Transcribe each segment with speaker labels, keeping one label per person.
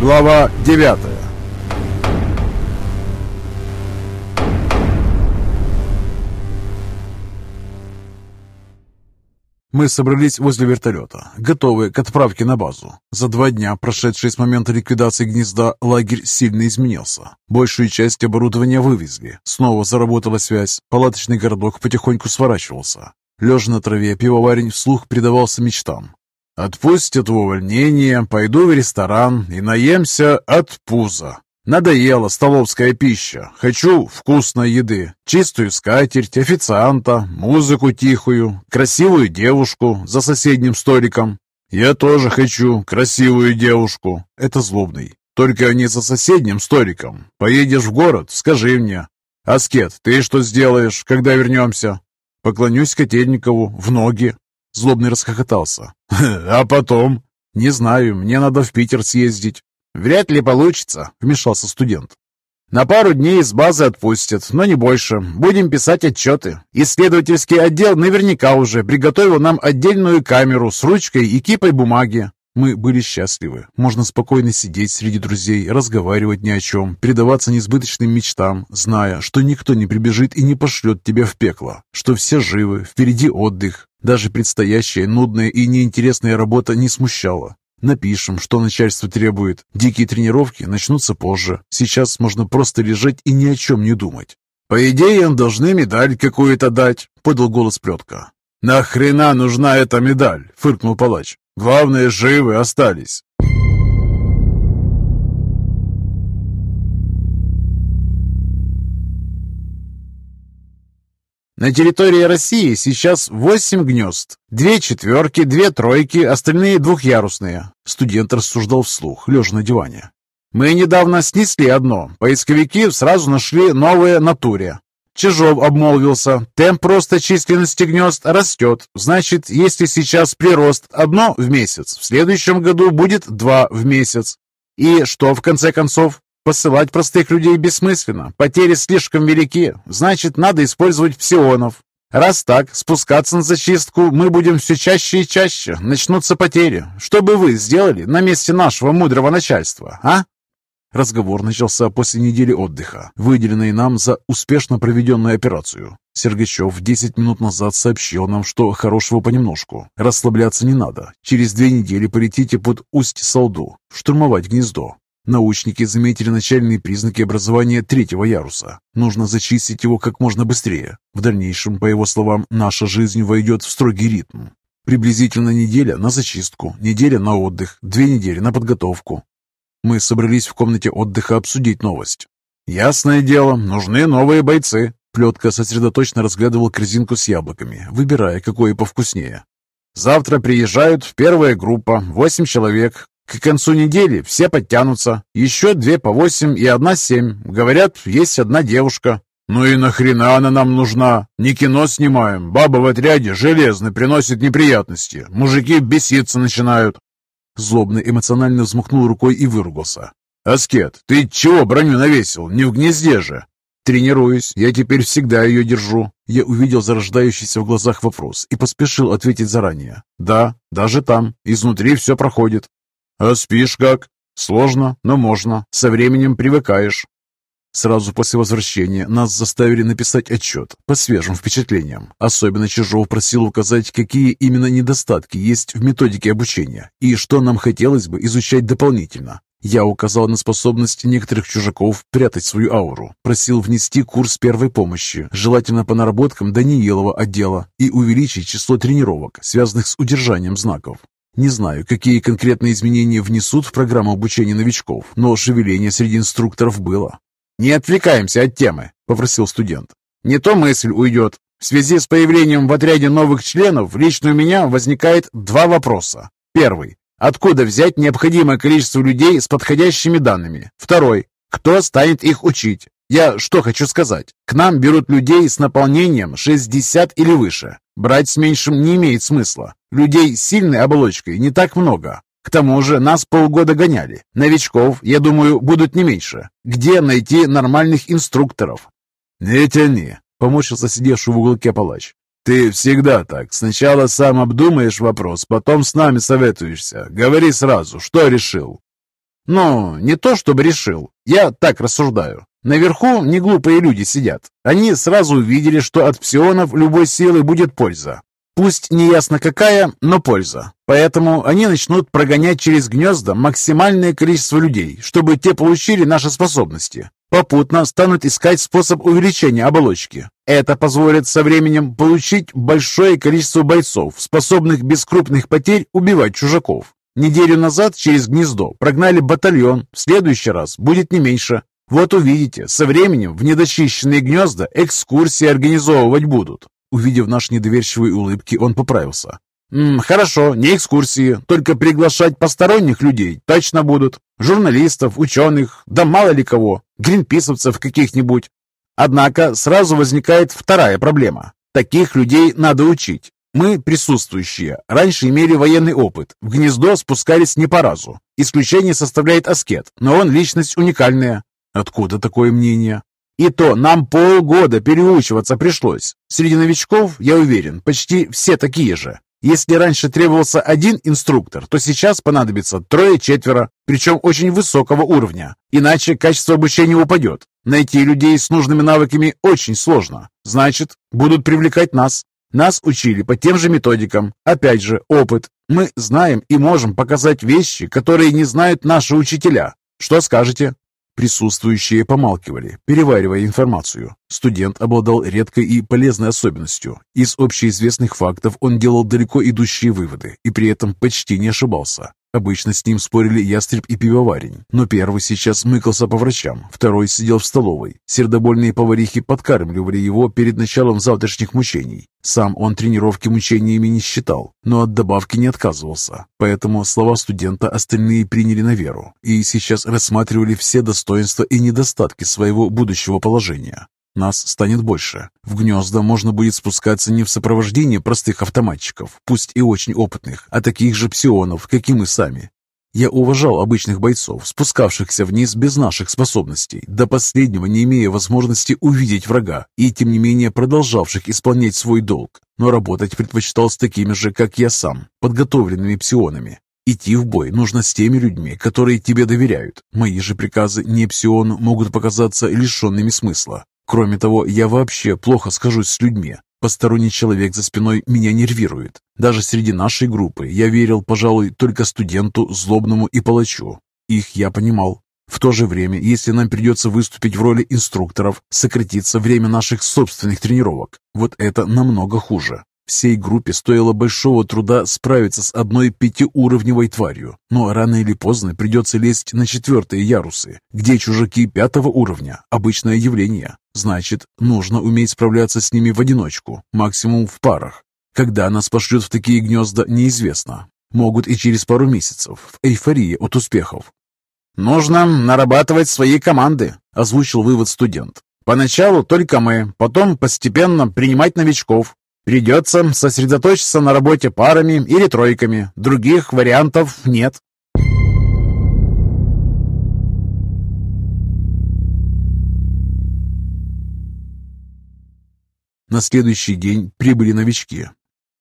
Speaker 1: Глава 9 Мы собрались возле вертолета, готовые к отправке на базу. За два дня, прошедшие с момента ликвидации гнезда, лагерь сильно изменился. Большую часть оборудования вывезли. Снова заработала связь. Палаточный городок потихоньку сворачивался. Лежа на траве, пивоварень вслух предавался мечтам. «Отпустят в увольнение, пойду в ресторан и наемся от пуза. Надоела столовская пища. Хочу вкусной еды, чистую скатерть, официанта, музыку тихую, красивую девушку за соседним столиком. Я тоже хочу красивую девушку. Это злобный. Только не за соседним столиком. Поедешь в город, скажи мне. Аскет, ты что сделаешь, когда вернемся? Поклонюсь Котельникову в ноги. Злобный расхохотался. А потом? Не знаю, мне надо в Питер съездить. «Вряд ли получится», — вмешался студент. «На пару дней из базы отпустят, но не больше. Будем писать отчеты. Исследовательский отдел наверняка уже приготовил нам отдельную камеру с ручкой и кипой бумаги. Мы были счастливы. Можно спокойно сидеть среди друзей, разговаривать ни о чем, предаваться несбыточным мечтам, зная, что никто не прибежит и не пошлет тебя в пекло, что все живы, впереди отдых. Даже предстоящая нудная и неинтересная работа не смущала. Напишем, что начальство требует. Дикие тренировки начнутся позже. Сейчас можно просто лежать и ни о чем не думать. «По идее, им должны медаль какую-то дать», — подал голос Плетка. «Нахрена нужна эта медаль?» — фыркнул палач. «Главное, живы остались». На территории России сейчас восемь гнезд. Две четверки, две тройки, остальные двухъярусные. Студент рассуждал вслух, лежа на диване. Мы недавно снесли одно. Поисковики сразу нашли новое на туре. Чижов обмолвился. Темп просто численности гнезд растет. Значит, если сейчас прирост одно в месяц, в следующем году будет два в месяц. И что в конце концов? Посылать простых людей бессмысленно. Потери слишком велики. Значит, надо использовать псионов. Раз так, спускаться на зачистку мы будем все чаще и чаще. Начнутся потери. Что бы вы сделали на месте нашего мудрого начальства, а? Разговор начался после недели отдыха, выделенной нам за успешно проведенную операцию. Сергачев 10 минут назад сообщил нам, что хорошего понемножку. Расслабляться не надо. Через две недели полетите под Усть-Салду, штурмовать гнездо. Научники заметили начальные признаки образования третьего яруса. Нужно зачистить его как можно быстрее. В дальнейшем, по его словам, наша жизнь войдет в строгий ритм. Приблизительно неделя на зачистку, неделя на отдых, две недели на подготовку. Мы собрались в комнате отдыха обсудить новость. «Ясное дело, нужны новые бойцы». Плетка сосредоточенно разглядывал корзинку с яблоками, выбирая, какое повкуснее. «Завтра приезжают первая группа, восемь человек. К концу недели все подтянутся. Еще две по восемь и одна семь. Говорят, есть одна девушка. Ну и нахрена она нам нужна? Не кино снимаем. Баба в отряде железно приносит неприятности. Мужики беситься начинают. Злобно эмоционально взмахнул рукой и выругался. «Аскет, ты чего броню навесил? Не в гнезде же!» «Тренируюсь. Я теперь всегда ее держу». Я увидел зарождающийся в глазах вопрос и поспешил ответить заранее. «Да, даже там. Изнутри все проходит. «А спишь как?» «Сложно, но можно. Со временем привыкаешь». Сразу после возвращения нас заставили написать отчет по свежим впечатлениям. Особенно Чижов просил указать, какие именно недостатки есть в методике обучения и что нам хотелось бы изучать дополнительно. Я указал на способность некоторых чужаков прятать свою ауру, просил внести курс первой помощи, желательно по наработкам Даниилова отдела, и увеличить число тренировок, связанных с удержанием знаков. Не знаю, какие конкретные изменения внесут в программу обучения новичков, но шевеление среди инструкторов было. «Не отвлекаемся от темы», — попросил студент. «Не то мысль уйдет. В связи с появлением в отряде новых членов лично у меня возникает два вопроса. Первый. Откуда взять необходимое количество людей с подходящими данными? Второй. Кто станет их учить? Я что хочу сказать. К нам берут людей с наполнением 60 или выше. Брать с меньшим не имеет смысла. Людей с сильной оболочкой не так много. К тому же нас полгода гоняли. Новичков, я думаю, будут не меньше. Где найти нормальных инструкторов? Не тяни, помочился сидевший в уголке палач. Ты всегда так. Сначала сам обдумаешь вопрос, потом с нами советуешься. Говори сразу, что решил. Ну, не то чтобы решил. Я так рассуждаю. Наверху не глупые люди сидят. Они сразу увидели, что от псионов любой силы будет польза. Пусть не ясно какая, но польза. Поэтому они начнут прогонять через гнезда максимальное количество людей, чтобы те получили наши способности. Попутно станут искать способ увеличения оболочки. Это позволит со временем получить большое количество бойцов, способных без крупных потерь убивать чужаков. Неделю назад через гнездо прогнали батальон, в следующий раз будет не меньше. Вот увидите, со временем в недочищенные гнезда экскурсии организовывать будут. Увидев наши недоверчивые улыбки, он поправился. «М, «Хорошо, не экскурсии, только приглашать посторонних людей точно будут. Журналистов, ученых, да мало ли кого, гринписовцев каких-нибудь. Однако сразу возникает вторая проблема. Таких людей надо учить. Мы, присутствующие, раньше имели военный опыт. В гнездо спускались не по разу. Исключение составляет аскет, но он личность уникальная. Откуда такое мнение? И то нам полгода переучиваться пришлось. Среди новичков, я уверен, почти все такие же. Если раньше требовался один инструктор, то сейчас понадобится трое-четверо, причем очень высокого уровня. Иначе качество обучения упадет. Найти людей с нужными навыками очень сложно. Значит, будут привлекать нас. Нас учили по тем же методикам. Опять же, опыт. Мы знаем и можем показать вещи, которые не знают наши учителя. Что скажете? Присутствующие помалкивали, переваривая информацию. Студент обладал редкой и полезной особенностью. Из общеизвестных фактов он делал далеко идущие выводы и при этом почти не ошибался. Обычно с ним спорили ястреб и пивоварень, но первый сейчас мыкался по врачам, второй сидел в столовой. Сердобольные поварихи подкармливали его перед началом завтрашних мучений. Сам он тренировки мучениями не считал, но от добавки не отказывался. Поэтому слова студента остальные приняли на веру и сейчас рассматривали все достоинства и недостатки своего будущего положения. Нас станет больше. В гнезда можно будет спускаться не в сопровождении простых автоматчиков, пусть и очень опытных, а таких же псионов, как и мы сами. Я уважал обычных бойцов, спускавшихся вниз без наших способностей, до последнего не имея возможности увидеть врага и, тем не менее, продолжавших исполнять свой долг. Но работать предпочитал с такими же, как я сам, подготовленными псионами. Идти в бой нужно с теми людьми, которые тебе доверяют. Мои же приказы не псиону могут показаться лишенными смысла. Кроме того, я вообще плохо скажусь с людьми. Посторонний человек за спиной меня нервирует. Даже среди нашей группы я верил, пожалуй, только студенту, злобному и палачу. Их я понимал. В то же время, если нам придется выступить в роли инструкторов, сократится время наших собственных тренировок. Вот это намного хуже. Всей группе стоило большого труда справиться с одной пятиуровневой тварью, но рано или поздно придется лезть на четвертые ярусы, где чужаки пятого уровня – обычное явление. Значит, нужно уметь справляться с ними в одиночку, максимум в парах. Когда нас пошлют в такие гнезда, неизвестно. Могут и через пару месяцев, в эйфории от успехов. «Нужно нарабатывать свои команды», – озвучил вывод студент. «Поначалу только мы, потом постепенно принимать новичков, Придется сосредоточиться на работе парами или тройками. Других вариантов нет. На следующий день прибыли новички.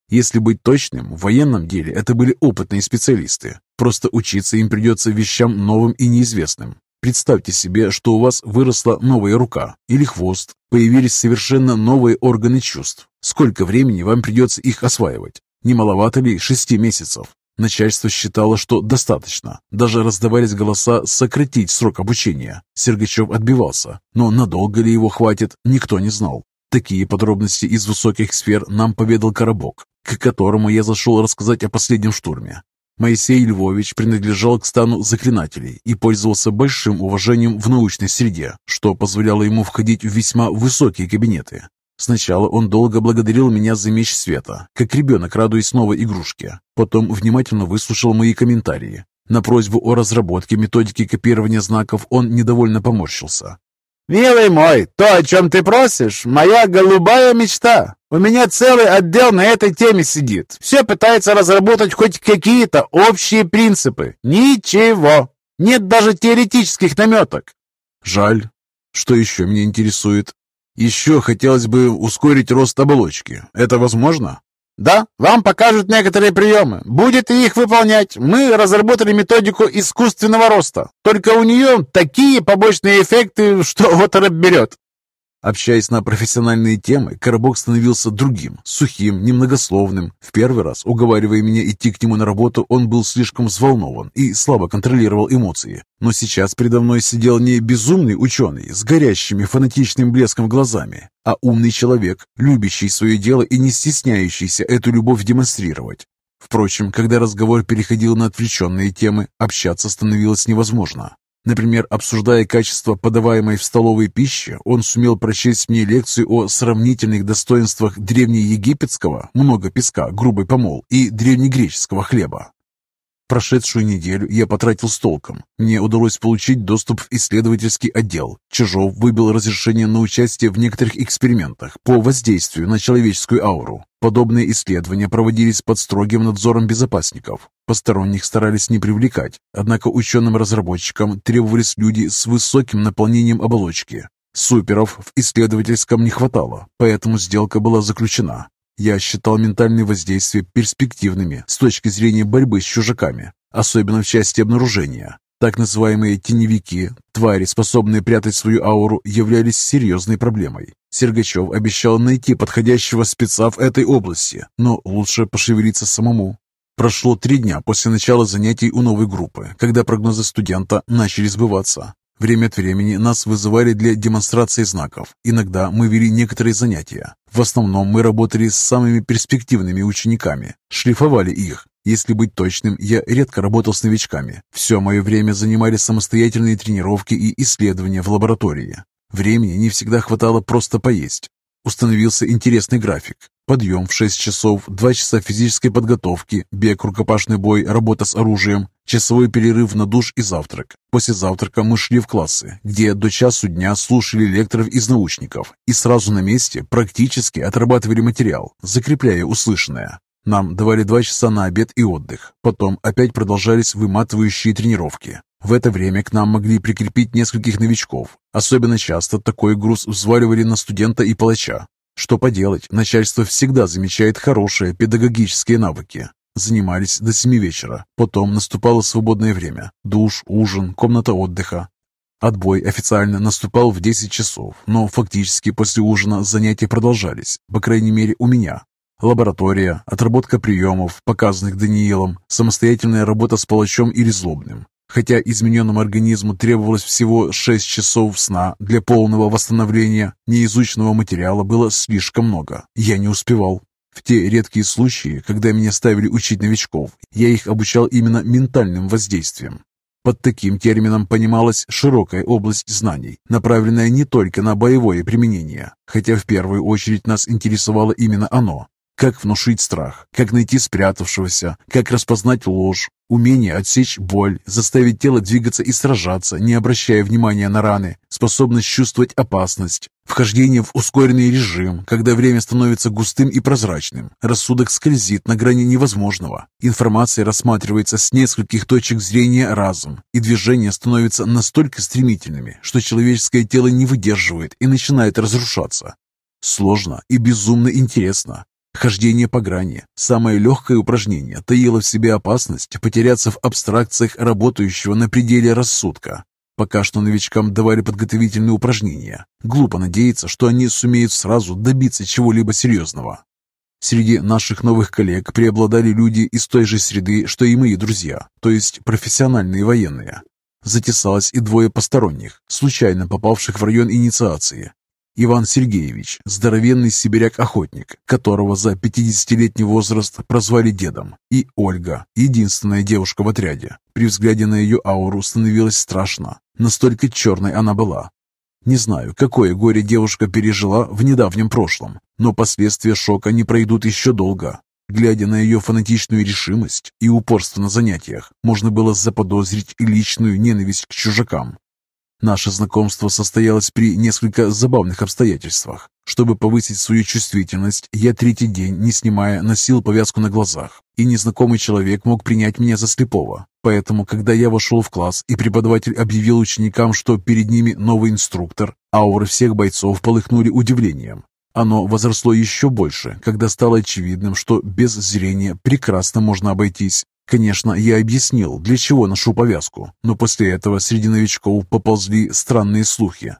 Speaker 1: Если быть точным, в военном деле это были опытные специалисты. Просто учиться им придется вещам новым и неизвестным. Представьте себе, что у вас выросла новая рука или хвост, появились совершенно новые органы чувств. Сколько времени вам придется их осваивать? Не маловато ли шести месяцев? Начальство считало, что достаточно. Даже раздавались голоса сократить срок обучения. Сергачев отбивался, но надолго ли его хватит, никто не знал. Такие подробности из высоких сфер нам поведал Коробок, к которому я зашел рассказать о последнем штурме. Моисей Львович принадлежал к стану заклинателей и пользовался большим уважением в научной среде, что позволяло ему входить в весьма высокие кабинеты. Сначала он долго благодарил меня за меч света, как ребенок, радуясь новой игрушке. Потом внимательно выслушал мои комментарии. На просьбу о разработке методики копирования знаков он недовольно поморщился. «Милый мой, то, о чем ты просишь, моя голубая мечта. У меня целый отдел на этой теме сидит. Все пытается разработать хоть какие-то общие принципы. Ничего. Нет даже теоретических наметок». «Жаль. Что еще меня интересует?» «Еще хотелось бы ускорить рост оболочки. Это возможно?» Да, вам покажут некоторые приемы. Будете их выполнять. Мы разработали методику искусственного роста. Только у нее такие побочные эффекты, что вот берет. Общаясь на профессиональные темы, Коробок становился другим, сухим, немногословным. В первый раз, уговаривая меня идти к нему на работу, он был слишком взволнован и слабо контролировал эмоции. Но сейчас передо мной сидел не безумный ученый с горящими фанатичным блеском глазами, а умный человек, любящий свое дело и не стесняющийся эту любовь демонстрировать. Впрочем, когда разговор переходил на отвлеченные темы, общаться становилось невозможно. Например, обсуждая качество подаваемой в столовой пищи, он сумел прочесть мне лекцию о сравнительных достоинствах древнеегипетского, много песка, грубый помол, и древнегреческого хлеба. Прошедшую неделю я потратил с толком. Мне удалось получить доступ в исследовательский отдел. Чижов выбил разрешение на участие в некоторых экспериментах по воздействию на человеческую ауру. Подобные исследования проводились под строгим надзором безопасников. Посторонних старались не привлекать, однако ученым-разработчикам требовались люди с высоким наполнением оболочки. Суперов в исследовательском не хватало, поэтому сделка была заключена. Я считал ментальные воздействия перспективными с точки зрения борьбы с чужаками, особенно в части обнаружения. Так называемые теневики, твари, способные прятать свою ауру, являлись серьезной проблемой. Сергачев обещал найти подходящего спеца в этой области, но лучше пошевелиться самому. Прошло три дня после начала занятий у новой группы, когда прогнозы студента начали сбываться. Время от времени нас вызывали для демонстрации знаков. Иногда мы вели некоторые занятия. В основном мы работали с самыми перспективными учениками, шлифовали их. Если быть точным, я редко работал с новичками. Все мое время занимали самостоятельные тренировки и исследования в лаборатории. Времени не всегда хватало просто поесть. Установился интересный график. Подъем в 6 часов, 2 часа физической подготовки, бег, рукопашный бой, работа с оружием, часовой перерыв на душ и завтрак. После завтрака мы шли в классы, где до часу дня слушали лекторов из научников и сразу на месте практически отрабатывали материал, закрепляя услышанное. Нам давали два часа на обед и отдых. Потом опять продолжались выматывающие тренировки. В это время к нам могли прикрепить нескольких новичков. Особенно часто такой груз взваливали на студента и палача. Что поделать, начальство всегда замечает хорошие педагогические навыки. Занимались до семи вечера. Потом наступало свободное время. Душ, ужин, комната отдыха. Отбой официально наступал в 10 часов, но фактически после ужина занятия продолжались, по крайней мере у меня. Лаборатория, отработка приемов, показанных Даниилом, самостоятельная работа с палачом или злобным. Хотя измененному организму требовалось всего 6 часов сна для полного восстановления, неизученного материала было слишком много. Я не успевал. В те редкие случаи, когда меня ставили учить новичков, я их обучал именно ментальным воздействием. Под таким термином понималась широкая область знаний, направленная не только на боевое применение, хотя в первую очередь нас интересовало именно оно. Как внушить страх, как найти спрятавшегося, как распознать ложь, умение отсечь боль, заставить тело двигаться и сражаться, не обращая внимания на раны, способность чувствовать опасность, вхождение в ускоренный режим, когда время становится густым и прозрачным, рассудок скользит на грани невозможного, информация рассматривается с нескольких точек зрения разом, и движения становятся настолько стремительными, что человеческое тело не выдерживает и начинает разрушаться. Сложно и безумно интересно, Хождение по грани, самое легкое упражнение, таило в себе опасность потеряться в абстракциях работающего на пределе рассудка. Пока что новичкам давали подготовительные упражнения. Глупо надеяться, что они сумеют сразу добиться чего-либо серьезного. Среди наших новых коллег преобладали люди из той же среды, что и мои друзья, то есть профессиональные военные. Затесалось и двое посторонних, случайно попавших в район инициации. Иван Сергеевич, здоровенный сибиряк-охотник, которого за 50-летний возраст прозвали дедом, и Ольга, единственная девушка в отряде. При взгляде на ее ауру становилось страшно, настолько черной она была. Не знаю, какое горе девушка пережила в недавнем прошлом, но последствия шока не пройдут еще долго. Глядя на ее фанатичную решимость и упорство на занятиях, можно было заподозрить и личную ненависть к чужакам. Наше знакомство состоялось при несколько забавных обстоятельствах. Чтобы повысить свою чувствительность, я третий день, не снимая, носил повязку на глазах, и незнакомый человек мог принять меня за слепого. Поэтому, когда я вошел в класс, и преподаватель объявил ученикам, что перед ними новый инструктор, ауры всех бойцов полыхнули удивлением. Оно возросло еще больше, когда стало очевидным, что без зрения прекрасно можно обойтись. Конечно, я объяснил, для чего ношу повязку, но после этого среди новичков поползли странные слухи.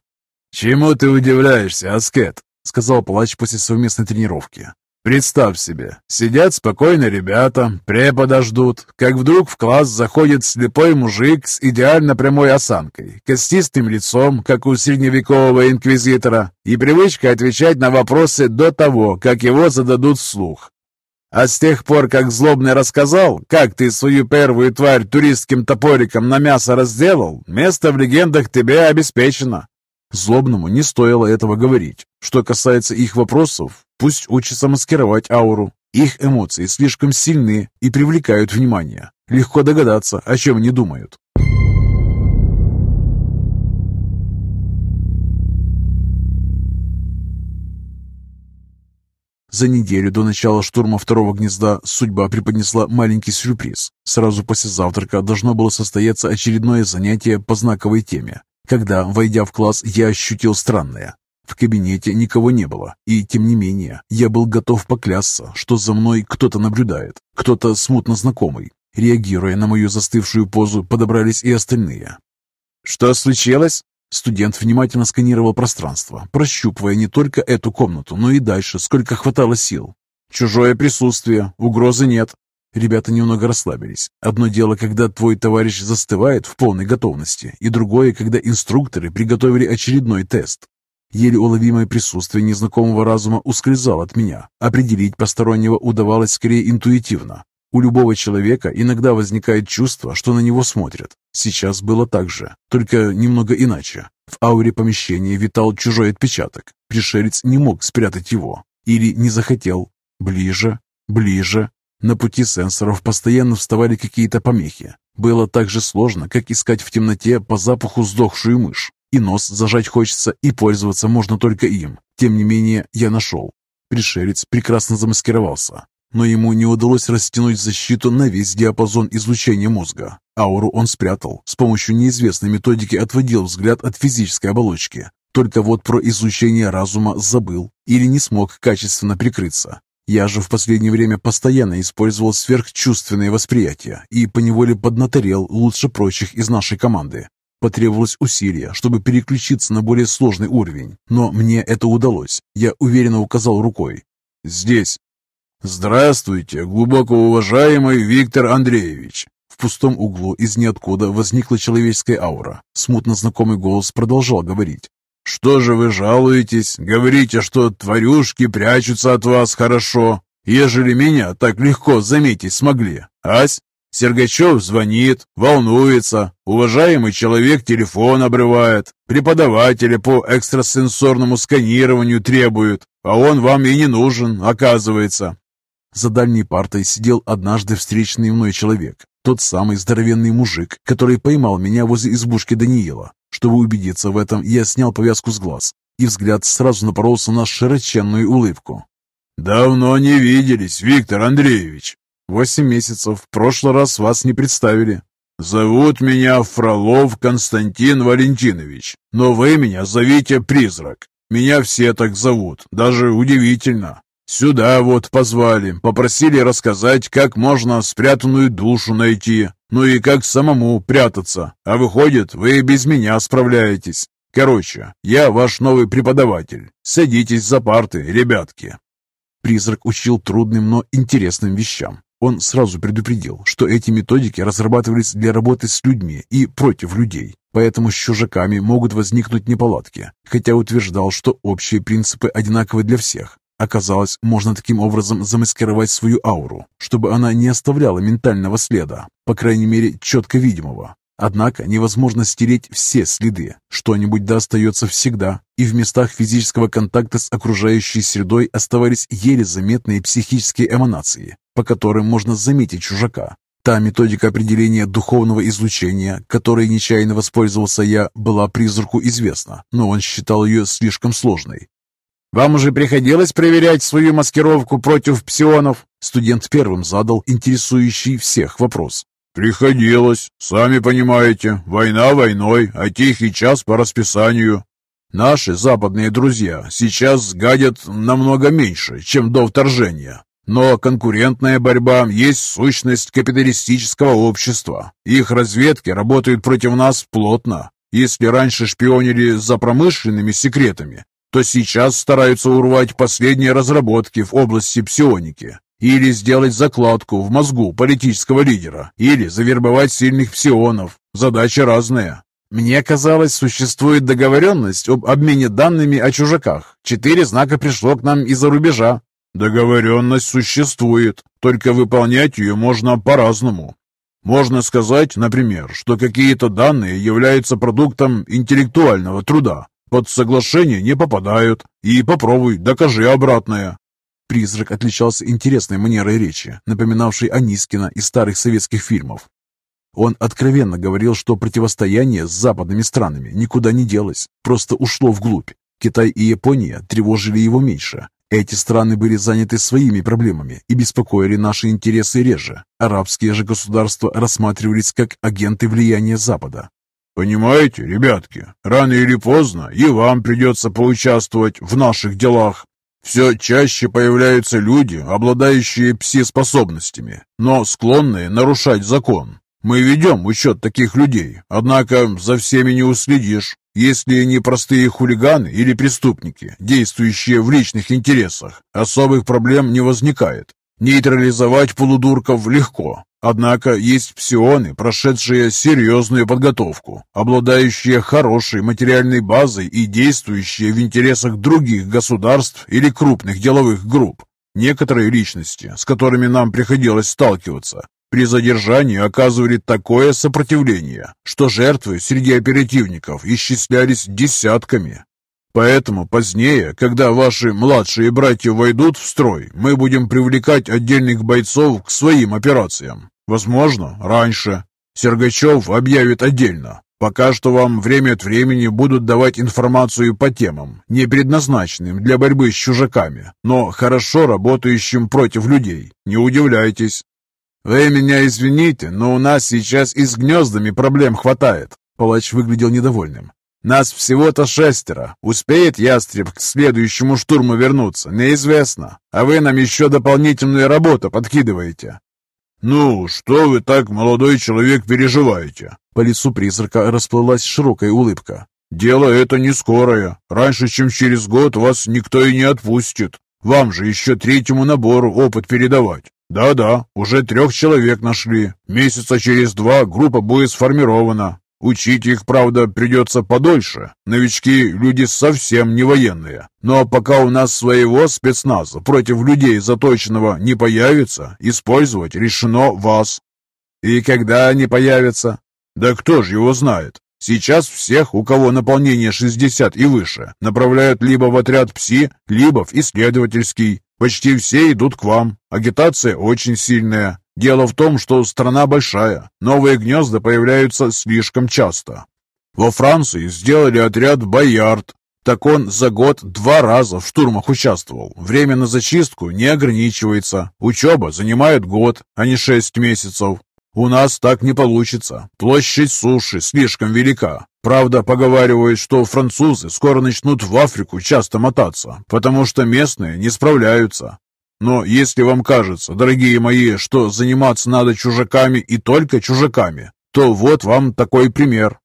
Speaker 2: «Чему ты удивляешься, Аскет?» — сказал палач после совместной тренировки. Представь себе, сидят спокойно ребята, препода ждут, как вдруг в класс заходит слепой мужик с идеально прямой осанкой, костистым лицом, как у средневекового инквизитора, и привычкой отвечать на вопросы до того, как его зададут вслух. А с тех пор, как злобный рассказал, как ты свою первую тварь туристским топориком на мясо разделал, место в легендах тебе обеспечено.
Speaker 1: Злобному не стоило этого говорить. Что касается их вопросов, пусть учатся маскировать ауру. Их эмоции слишком сильны и привлекают внимание. Легко догадаться, о чем они думают. За неделю до начала штурма второго гнезда судьба преподнесла маленький сюрприз. Сразу после завтрака должно было состояться очередное занятие по знаковой теме когда, войдя в класс, я ощутил странное. В кабинете никого не было, и, тем не менее, я был готов поклясться, что за мной кто-то наблюдает, кто-то смутно знакомый. Реагируя на мою застывшую позу, подобрались и остальные.
Speaker 2: «Что случилось?»
Speaker 1: Студент внимательно сканировал пространство, прощупывая не только эту комнату, но и дальше, сколько хватало сил.
Speaker 2: «Чужое присутствие, угрозы нет»,
Speaker 1: Ребята немного расслабились. Одно дело, когда твой товарищ застывает в полной готовности, и другое, когда инструкторы приготовили очередной тест. Еле уловимое присутствие незнакомого разума ускользало от меня. Определить постороннего удавалось скорее интуитивно. У любого человека иногда возникает чувство, что на него смотрят. Сейчас было так же, только немного иначе. В ауре помещения витал чужой отпечаток. Пришелец не мог спрятать его. Или не захотел. Ближе, ближе. На пути сенсоров постоянно вставали какие-то помехи. Было так же сложно, как искать в темноте по запаху сдохшую мышь. И нос зажать хочется, и пользоваться можно только им. Тем не менее, я нашел. Пришелец прекрасно замаскировался, но ему не удалось растянуть защиту на весь диапазон излучения мозга. Ауру он спрятал, с помощью неизвестной методики отводил взгляд от физической оболочки. Только вот про излучение разума забыл или не смог качественно прикрыться. Я же в последнее время постоянно использовал сверхчувственное восприятие и поневоле поднаторел лучше прочих из нашей команды. Потребовалось усилие, чтобы переключиться на более сложный уровень, но мне это удалось. Я уверенно указал рукой. «Здесь».
Speaker 2: «Здравствуйте, глубоко уважаемый Виктор Андреевич!»
Speaker 1: В пустом углу из ниоткуда возникла человеческая аура. Смутно знакомый голос продолжал говорить.
Speaker 2: «Что же вы жалуетесь? Говорите, что тварюшки прячутся от вас хорошо, ежели меня так легко заметить смогли. Ась?» Сергачев звонит, волнуется, уважаемый человек телефон обрывает, преподаватели по экстрасенсорному сканированию требуют, а он вам и не нужен, оказывается.
Speaker 1: За дальней партой сидел однажды встречный мной человек, тот самый здоровенный мужик, который поймал меня возле избушки Даниила. Чтобы убедиться в этом, я снял повязку с глаз, и взгляд сразу напоролся на широченную улыбку.
Speaker 2: «Давно не виделись, Виктор Андреевич!»
Speaker 1: «Восемь месяцев. В прошлый раз вас не представили».
Speaker 2: «Зовут меня Фролов Константин Валентинович, но вы меня зовите Призрак. Меня все так зовут, даже удивительно. Сюда вот позвали, попросили рассказать, как можно спрятанную душу найти, ну и как самому прятаться. А выходит, вы без меня справляетесь. Короче, я ваш новый преподаватель. Садитесь за парты, ребятки.
Speaker 1: Призрак учил трудным, но интересным вещам. Он сразу предупредил, что эти методики разрабатывались для работы с людьми и против людей, поэтому с чужаками могут возникнуть неполадки, хотя утверждал, что общие принципы одинаковы для всех. Оказалось, можно таким образом замаскировать свою ауру, чтобы она не оставляла ментального следа, по крайней мере, четко видимого. Однако невозможно стереть все следы, что-нибудь да остается всегда, и в местах физического контакта с окружающей средой оставались еле заметные психические эманации, по которым можно заметить чужака. Та методика определения духовного излучения, которой нечаянно воспользовался я, была призраку известна, но он считал ее слишком сложной,
Speaker 2: «Вам уже приходилось проверять свою маскировку против псионов?»
Speaker 1: Студент первым задал интересующий всех вопрос.
Speaker 2: «Приходилось. Сами понимаете, война войной, а тихий час по расписанию». Наши западные друзья сейчас гадят намного меньше, чем до вторжения. Но конкурентная борьба есть сущность капиталистического общества. Их разведки работают против нас плотно. Если раньше шпионили за промышленными секретами, то сейчас стараются урвать последние разработки в области псионики. Или сделать закладку в мозгу политического лидера, или завербовать сильных псионов. Задача разная. Мне казалось, существует договоренность об обмене данными о чужаках. Четыре знака пришло к нам из-за рубежа. Договоренность существует, только выполнять ее можно по-разному. Можно сказать, например, что какие-то данные являются продуктом интеллектуального труда, под соглашение не попадают, и попробуй, докажи обратное. Призрак отличался интересной манерой речи, напоминавшей Анискина из старых советских фильмов. Он откровенно говорил, что противостояние с западными странами никуда не делось, просто ушло вглубь. Китай и Япония тревожили его меньше. Эти страны были заняты своими проблемами и беспокоили наши интересы реже. Арабские же государства рассматривались как агенты влияния Запада. «Понимаете, ребятки, рано или поздно и вам придется поучаствовать в наших делах. Все чаще появляются люди, обладающие пси-способностями, но склонные нарушать закон. Мы ведем учет таких людей, однако за всеми не уследишь. Если они простые хулиганы или преступники, действующие в личных интересах, особых проблем не возникает. Нейтрализовать полудурков легко. Однако есть псионы, прошедшие серьезную подготовку, обладающие хорошей материальной базой и действующие в интересах других государств или крупных деловых групп. Некоторые личности, с которыми нам приходилось сталкиваться, при задержании оказывали такое сопротивление, что жертвы среди оперативников исчислялись десятками. Поэтому позднее, когда ваши младшие братья войдут в строй, мы будем привлекать отдельных бойцов к своим операциям. Возможно, раньше. Сергачев объявит отдельно. Пока что вам время от времени будут давать информацию по темам, не предназначенным для борьбы с чужаками, но хорошо работающим против людей. Не удивляйтесь, «Вы меня извините, но у нас сейчас и с гнездами проблем хватает». Палач выглядел недовольным. «Нас всего-то шестеро. Успеет ястреб к следующему штурму вернуться, неизвестно. А вы нам еще дополнительную работу подкидываете». «Ну, что вы так, молодой человек, переживаете?» По лицу призрака расплылась широкая улыбка. «Дело это не скорое. Раньше, чем через год, вас никто и не отпустит. Вам же еще третьему набору опыт передавать. «Да-да, уже трех человек нашли. Месяца через два группа будет сформирована. Учить их, правда, придется подольше. Новички – люди совсем не военные. Но пока у нас своего спецназа против людей заточенного не появится, использовать решено вас». «И когда они появятся?» «Да кто же его знает? Сейчас всех, у кого наполнение 60 и выше, направляют либо в отряд ПСИ, либо в исследовательский. Почти все идут к вам. Агитация очень сильная. Дело в том, что страна большая. Новые гнезда появляются слишком часто. Во Франции сделали отряд «Боярд». Так он за год два раза в штурмах участвовал. Время на зачистку не ограничивается. Учеба занимает год, а не шесть месяцев. У нас так не получится. Площадь суши слишком велика. Правда, поговаривают, что французы скоро начнут в Африку часто мотаться, потому что местные не справляются. Но если вам кажется, дорогие мои, что заниматься надо чужаками и только чужаками, то вот вам такой пример.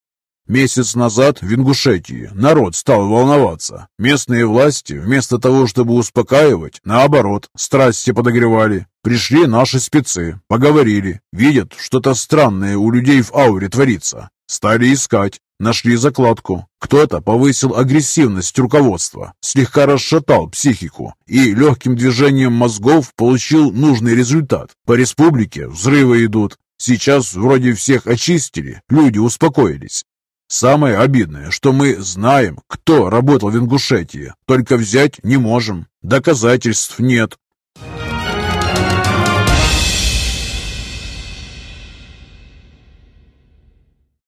Speaker 2: Месяц назад в Ингушетии народ стал волноваться. Местные власти, вместо того, чтобы успокаивать, наоборот, страсти подогревали. Пришли наши спецы, поговорили, видят, что-то странное у людей в ауре творится. Стали искать, нашли закладку. Кто-то повысил агрессивность руководства, слегка расшатал психику и легким движением мозгов получил нужный результат. По республике взрывы идут. Сейчас вроде всех очистили, люди успокоились. Самое обидное, что мы знаем, кто работал в Ингушетии, только взять не можем. Доказательств нет.